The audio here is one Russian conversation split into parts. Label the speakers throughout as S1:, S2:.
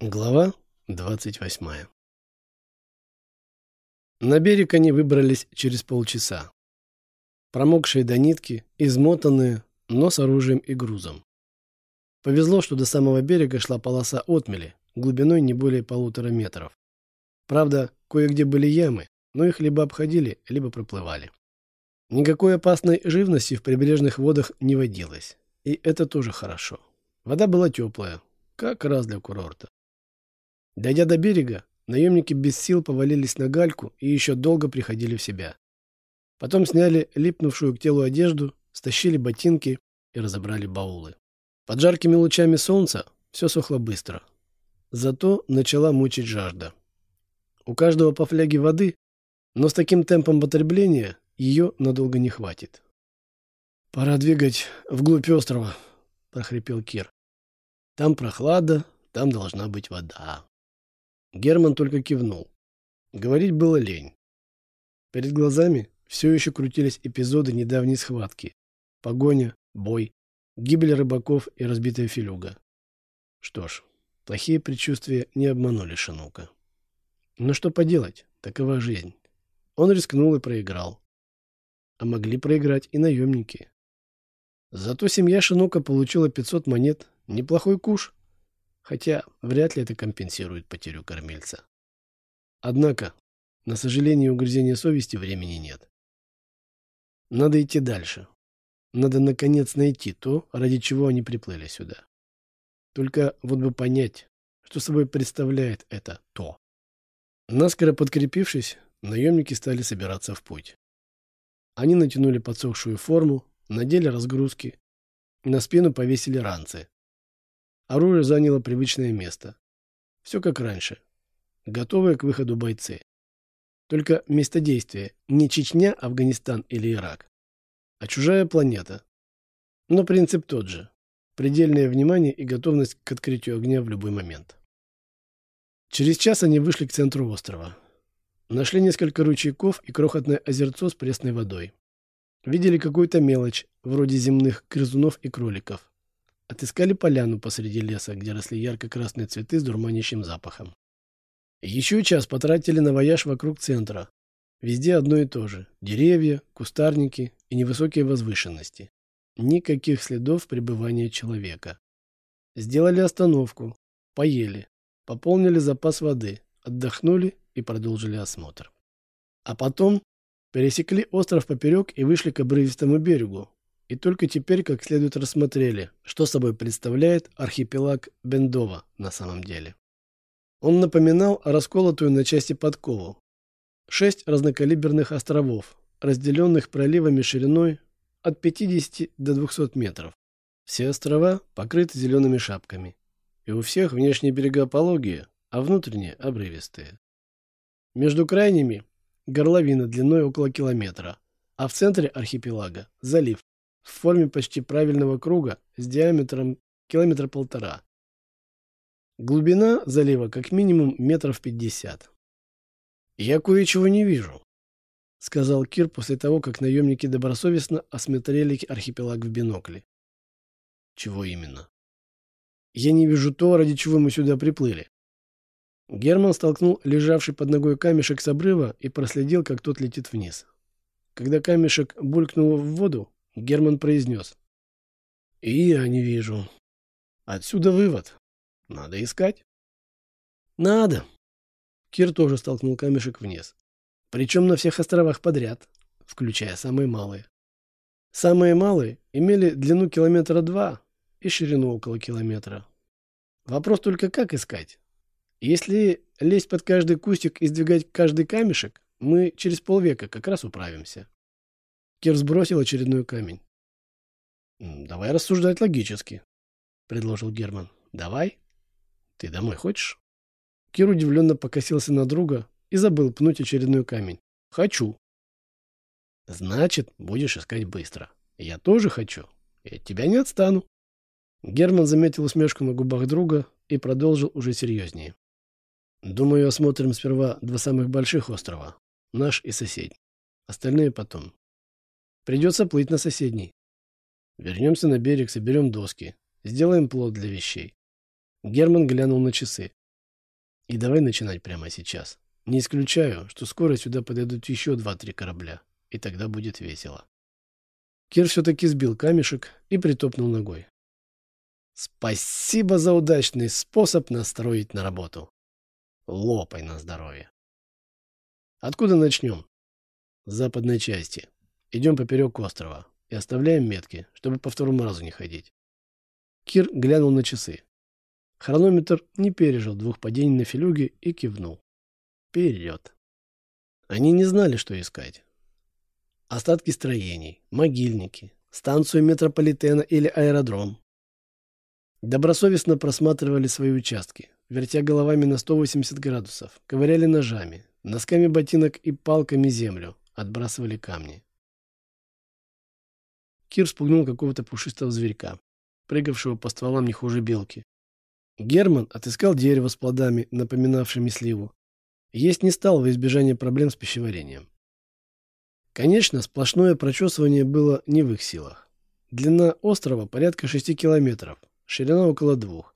S1: Глава 28 На берег они выбрались через полчаса. Промокшие до нитки, измотанные, но с оружием и грузом. Повезло, что до самого берега шла полоса отмели, глубиной не более полутора метров. Правда, кое-где были ямы, но их либо обходили, либо проплывали. Никакой опасной живности в прибрежных водах не водилось. И это тоже хорошо. Вода была теплая, как раз для курорта. Дойдя до берега, наемники без сил повалились на гальку и еще долго приходили в себя. Потом сняли липнувшую к телу одежду, стащили ботинки и разобрали баулы. Под жаркими лучами солнца все сохло быстро. Зато начала мучить жажда. У каждого по фляге воды, но с таким темпом потребления ее надолго не хватит. «Пора двигать вглубь острова», — прохрипел Кир. «Там прохлада, там должна быть вода». Герман только кивнул. Говорить было лень. Перед глазами все еще крутились эпизоды недавней схватки. Погоня, бой, гибель рыбаков и разбитая филюга. Что ж, плохие предчувствия не обманули Шинука. Но что поделать, такова жизнь. Он рискнул и проиграл. А могли проиграть и наемники. Зато семья Шинука получила 500 монет, неплохой куш. Хотя вряд ли это компенсирует потерю кормильца. Однако, на сожаление, угрызения совести времени нет. Надо идти дальше. Надо, наконец, найти то, ради чего они приплыли сюда. Только вот бы понять, что собой представляет это «то». Наскоро подкрепившись, наемники стали собираться в путь. Они натянули подсохшую форму, надели разгрузки, на спину повесили ранцы. Оружие заняло привычное место. Все как раньше. Готовые к выходу бойцы. Только место действия не Чечня, Афганистан или Ирак, а чужая планета. Но принцип тот же. Предельное внимание и готовность к открытию огня в любой момент. Через час они вышли к центру острова. Нашли несколько ручейков и крохотное озерцо с пресной водой. Видели какую-то мелочь, вроде земных грызунов и кроликов. Отыскали поляну посреди леса, где росли ярко-красные цветы с дурманящим запахом. Еще час потратили на вояж вокруг центра. Везде одно и то же. Деревья, кустарники и невысокие возвышенности. Никаких следов пребывания человека. Сделали остановку. Поели. Пополнили запас воды. Отдохнули и продолжили осмотр. А потом пересекли остров поперек и вышли к обрывистому берегу, и только теперь как следует рассмотрели, что собой представляет архипелаг Бендова на самом деле. Он напоминал расколотую на части подкову. Шесть разнокалиберных островов, разделенных проливами шириной от 50 до 200 метров. Все острова покрыты зелеными шапками. И у всех внешние берега пологие, а внутренние обрывистые. Между крайними – горловина длиной около километра, а в центре архипелага – залив в форме почти правильного круга с диаметром километра полтора. Глубина залива как минимум метров пятьдесят. «Я кое-чего не вижу», — сказал Кир после того, как наемники добросовестно осмотрели архипелаг в бинокле. «Чего именно?» «Я не вижу то, ради чего мы сюда приплыли». Герман столкнул лежавший под ногой камешек с обрыва и проследил, как тот летит вниз. Когда камешек булькнул в воду, Герман произнес. И я не вижу. Отсюда вывод. Надо искать. Надо. Кир тоже столкнул камешек вниз. Причем на всех островах подряд, включая самые малые. Самые малые имели длину километра два и ширину около километра. Вопрос только как искать. Если лезть под каждый кустик и сдвигать каждый камешек, мы через полвека как раз управимся. Кир сбросил очередной камень. «Давай рассуждать логически», — предложил Герман. «Давай. Ты домой хочешь?» Кир удивленно покосился на друга и забыл пнуть очередной камень. «Хочу». «Значит, будешь искать быстро. Я тоже хочу. И от тебя не отстану». Герман заметил усмешку на губах друга и продолжил уже серьезнее. «Думаю, осмотрим сперва два самых больших острова. Наш и соседний. Остальные потом. Придется плыть на соседний. Вернемся на берег, соберем доски. Сделаем плод для вещей. Герман глянул на часы. И давай начинать прямо сейчас. Не исключаю, что скоро сюда подойдут еще два-три корабля, и тогда будет весело. Кир все-таки сбил камешек и притопнул ногой. Спасибо за удачный способ настроить на работу. Лопай на здоровье. Откуда начнем? С западной части. Идем поперек острова и оставляем метки, чтобы по второму разу не ходить. Кир глянул на часы. Хронометр не пережил двух падений на филюге и кивнул. Вперед. Они не знали, что искать. Остатки строений, могильники, станцию метрополитена или аэродром. Добросовестно просматривали свои участки, вертя головами на 180 градусов, ковыряли ножами, носками ботинок и палками землю, отбрасывали камни. Кир спугнул какого-то пушистого зверька, прыгавшего по стволам не хуже белки. Герман отыскал дерево с плодами, напоминавшими сливу. Есть не стал во избежание проблем с пищеварением. Конечно, сплошное прочесывание было не в их силах. Длина острова порядка 6 километров, ширина около двух.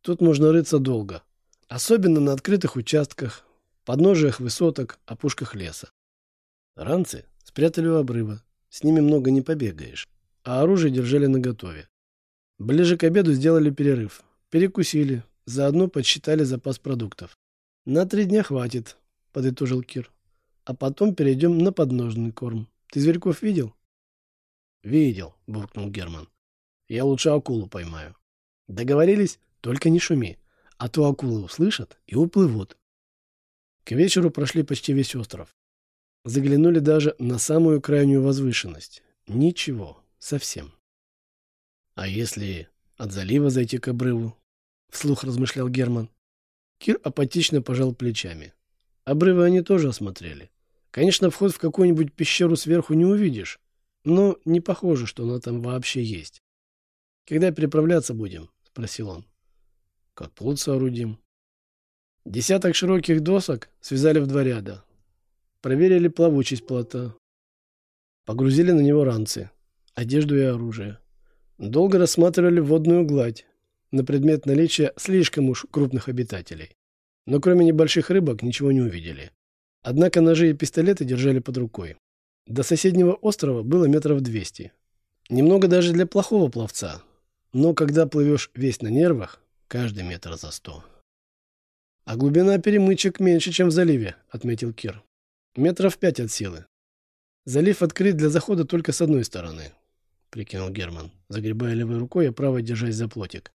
S1: Тут можно рыться долго, особенно на открытых участках, подножиях высоток, опушках леса. Ранцы спрятали у обрыва, с ними много не побегаешь, а оружие держали наготове. Ближе к обеду сделали перерыв, перекусили, заодно подсчитали запас продуктов. «На три дня хватит», — подытожил Кир. «А потом перейдем на подножный корм. Ты зверьков видел?» «Видел», — буркнул Герман. «Я лучше акулу поймаю». «Договорились? Только не шуми, а то акулы услышат и уплывут». К вечеру прошли почти весь остров. Заглянули даже на самую крайнюю возвышенность. Ничего, совсем. А если от залива зайти к обрыву? Вслух размышлял Герман. Кир апатично пожал плечами. Обрывы они тоже осмотрели. Конечно, вход в какую-нибудь пещеру сверху не увидишь, но не похоже, что она там вообще есть. «Когда переправляться будем?» — спросил он. «Как плод соорудим». Десяток широких досок связали в два ряда. Проверили плавучесть плота. Погрузили на него ранцы, одежду и оружие. Долго рассматривали водную гладь на предмет наличия слишком уж крупных обитателей. Но кроме небольших рыбок ничего не увидели. Однако ножи и пистолеты держали под рукой. До соседнего острова было метров двести. Немного даже для плохого пловца. Но когда плывешь весь на нервах, каждый метр за сто. «А глубина перемычек меньше, чем в заливе», — отметил Кир. «Метров пять от силы. Залив открыт для захода только с одной стороны», — прикинул Герман, загребая левой рукой, а правой держась за плотик.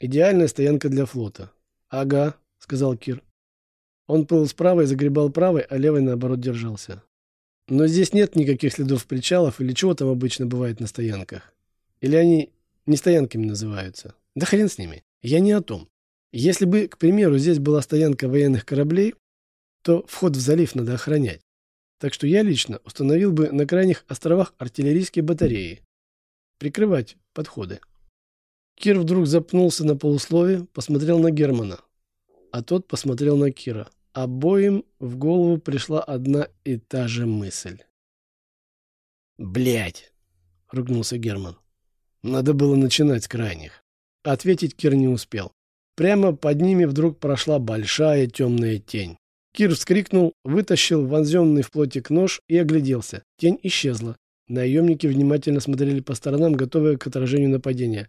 S1: «Идеальная стоянка для флота». «Ага», — сказал Кир. Он плыл с правой, загребал правой, а левой, наоборот, держался. «Но здесь нет никаких следов причалов или чего там обычно бывает на стоянках. Или они не стоянками называются. Да хрен с ними. Я не о том. Если бы, к примеру, здесь была стоянка военных кораблей, то вход в залив надо охранять. Так что я лично установил бы на крайних островах артиллерийские батареи. Прикрывать подходы. Кир вдруг запнулся на полуслове, посмотрел на Германа. А тот посмотрел на Кира. Обоим в голову пришла одна и та же мысль. Блять! ругнулся Герман. «Надо было начинать с крайних». Ответить Кир не успел. Прямо под ними вдруг прошла большая темная тень. Кир вскрикнул, вытащил вонзенный в плотик нож и огляделся. Тень исчезла. Наемники внимательно смотрели по сторонам, готовые к отражению нападения.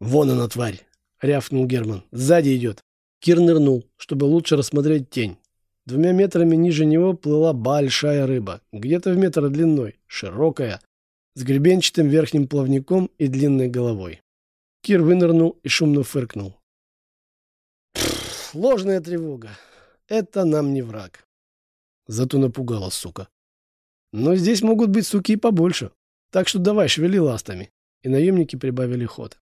S1: «Вон она, тварь!» — рявкнул Герман. «Сзади идет!» Кир нырнул, чтобы лучше рассмотреть тень. Двумя метрами ниже него плыла большая рыба, где-то в метр длиной, широкая, с гребенчатым верхним плавником и длинной головой. Кир вынырнул и шумно фыркнул. Ложная тревога. Это нам не враг. Зато напугала, сука. Но здесь могут быть суки побольше. Так что давай, шевели ластами. И наемники прибавили ход.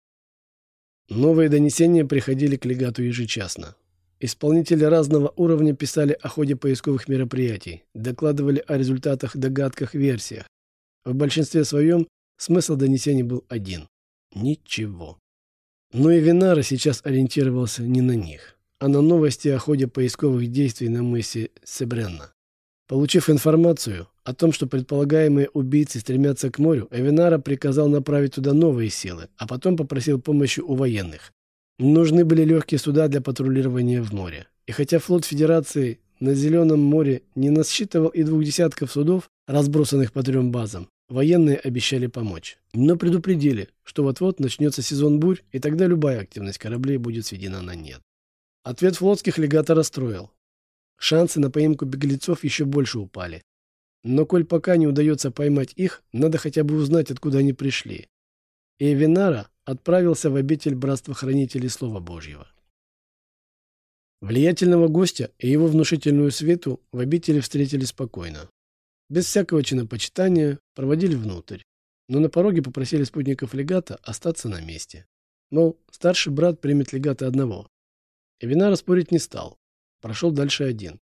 S1: Новые донесения приходили к легату ежечасно. Исполнители разного уровня писали о ходе поисковых мероприятий, докладывали о результатах, догадках, версиях. В большинстве своем смысл донесений был один. Ничего. Но и Винара сейчас ориентировался не на них а на новости о ходе поисковых действий на мысе Себренна. Получив информацию о том, что предполагаемые убийцы стремятся к морю, Эвинара приказал направить туда новые силы, а потом попросил помощи у военных. Нужны были легкие суда для патрулирования в море, И хотя флот Федерации на Зеленом море не насчитывал и двух десятков судов, разбросанных по трем базам, военные обещали помочь. Но предупредили, что вот-вот начнется сезон бурь, и тогда любая активность кораблей будет сведена на нет. Ответ флотских легата расстроил. Шансы на поимку беглецов еще больше упали. Но коль пока не удается поймать их, надо хотя бы узнать, откуда они пришли. И Эвинара отправился в обитель Братства Хранителей Слова Божьего. Влиятельного гостя и его внушительную свету в обители встретили спокойно. Без всякого чинопочитания проводили внутрь, но на пороге попросили спутников легата остаться на месте. Мол, старший брат примет легата одного. Эвинара спорить не стал, прошел дальше один.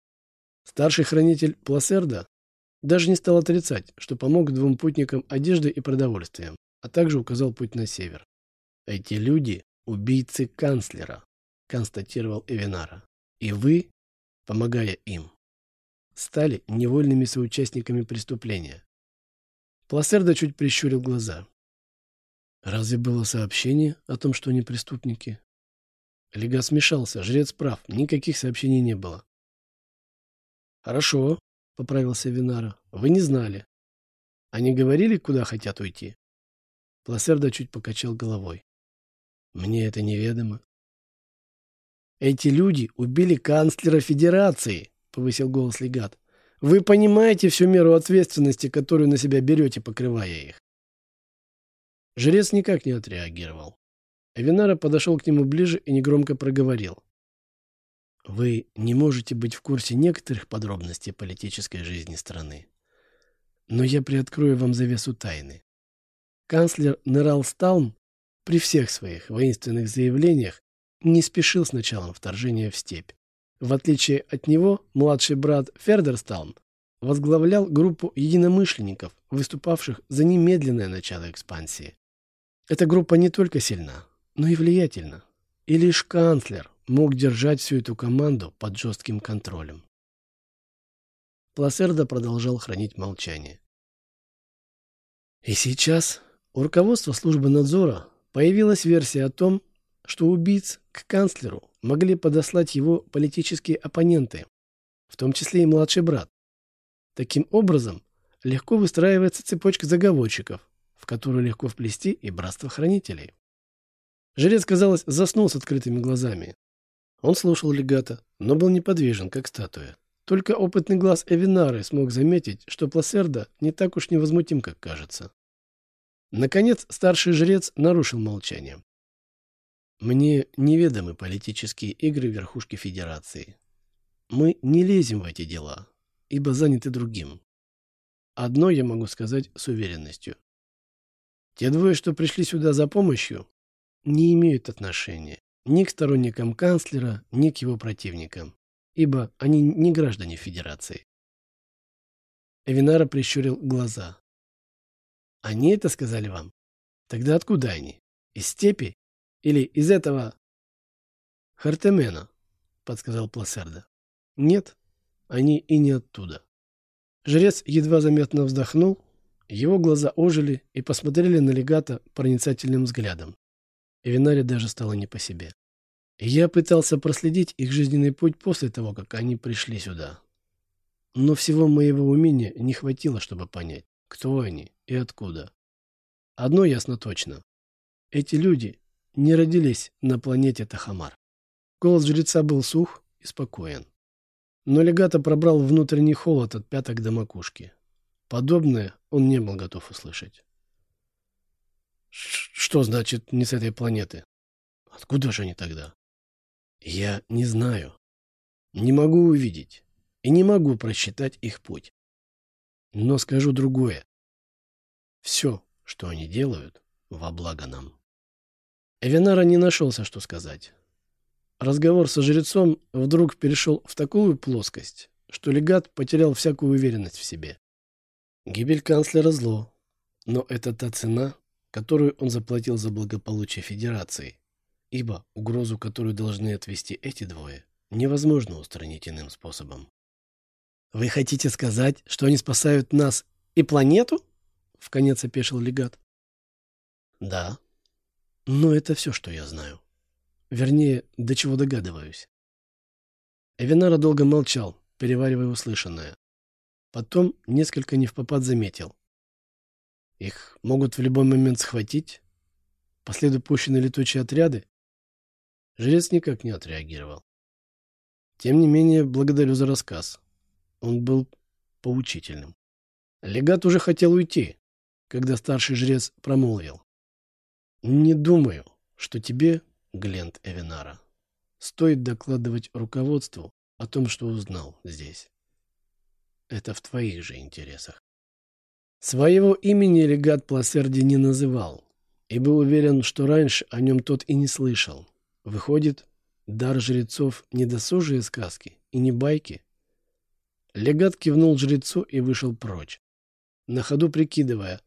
S1: Старший хранитель Пласерда даже не стал отрицать, что помог двум путникам одеждой и продовольствием, а также указал путь на север. «Эти люди – убийцы канцлера», – констатировал Эвинара. «И вы, помогая им, стали невольными соучастниками преступления». Пласерда чуть прищурил глаза. «Разве было сообщение о том, что они преступники?» Лега смешался, жрец прав, никаких сообщений не было. «Хорошо», — поправился Винара. «Вы не знали. Они говорили, куда хотят уйти?» Пласерда чуть покачал головой. «Мне это неведомо». «Эти люди убили канцлера Федерации», — повысил голос легат. «Вы понимаете всю меру ответственности, которую на себя берете, покрывая их?» Жрец никак не отреагировал. Винара подошел к нему ближе и негромко проговорил. Вы не можете быть в курсе некоторых подробностей политической жизни страны. Но я приоткрою вам завесу тайны. Канцлер Нералсталм при всех своих воинственных заявлениях не спешил с началом вторжения в степь. В отличие от него, младший брат Фердерсталм возглавлял группу единомышленников, выступавших за немедленное начало экспансии. Эта группа не только сильна, но и влиятельна. И лишь канцлер мог держать всю эту команду под жестким контролем. Пласердо продолжал хранить молчание. И сейчас у руководства службы надзора появилась версия о том, что убийц к канцлеру могли подослать его политические оппоненты, в том числе и младший брат. Таким образом, легко выстраивается цепочка заговорщиков, в которую легко вплести и братство хранителей. Жрец, казалось, заснул с открытыми глазами, он слушал легата, но был неподвижен, как статуя. Только опытный глаз Эвинары смог заметить, что Пласерда не так уж невозмутим, как кажется. Наконец, старший жрец нарушил молчание. «Мне неведомы политические игры верхушки Федерации. Мы не лезем в эти дела, ибо заняты другим. Одно я могу сказать с уверенностью. Те двое, что пришли сюда за помощью, не имеют отношения ни к сторонникам канцлера, ни к его противникам, ибо они не граждане Федерации. Эвинара прищурил глаза. «Они это сказали вам? Тогда откуда они? Из степи? Или из этого...» «Хартемена», — подсказал Пласерда. «Нет, они и не оттуда». Жрец едва заметно вздохнул, его глаза ожили и посмотрели на легата проницательным взглядом Винаре даже стало не по себе. я пытался проследить их жизненный путь после того, как они пришли сюда. Но всего моего умения не хватило, чтобы понять, кто они и откуда. Одно ясно точно. Эти люди не родились на планете Тахамар. Голос жреца был сух и спокоен. Но легато пробрал внутренний холод от пяток до макушки. Подобное он не был готов услышать. Что значит не с этой планеты? Откуда же они тогда? Я не знаю. Не могу увидеть. И не могу просчитать их путь. Но скажу другое. Все, что они делают, во благо нам. Эвенара не нашелся, что сказать. Разговор со жрецом вдруг перешел в такую плоскость, что легат потерял всякую уверенность в себе. Гибель канцлера зло, но это та цена, которую он заплатил за благополучие Федерации, ибо угрозу, которую должны отвести эти двое, невозможно устранить иным способом. «Вы хотите сказать, что они спасают нас и планету?» — вконец опешил легат. «Да. Но это все, что я знаю. Вернее, до чего догадываюсь». Эвинара долго молчал, переваривая услышанное. Потом несколько невпопад заметил. Их могут в любой момент схватить? По следу пущены летучие отряды? Жрец никак не отреагировал. Тем не менее, благодарю за рассказ. Он был поучительным. Легат уже хотел уйти, когда старший жрец промолвил. «Не думаю, что тебе, Глент Эвенара, стоит докладывать руководству о том, что узнал здесь. Это в твоих же интересах». Своего имени легат Пласерди не называл и был уверен, что раньше о нем тот и не слышал. Выходит, дар жрецов не досужие сказки и не байки. Легат кивнул жрецу и вышел прочь, на ходу прикидывая,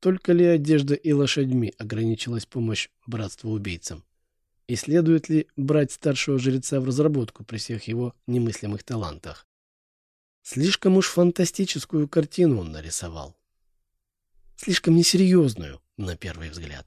S1: только ли одежда и лошадьми ограничилась помощь братству убийцам, и следует ли брать старшего жреца в разработку при всех его немыслимых талантах. Слишком уж фантастическую картину он нарисовал. Слишком несерьезную, на первый взгляд.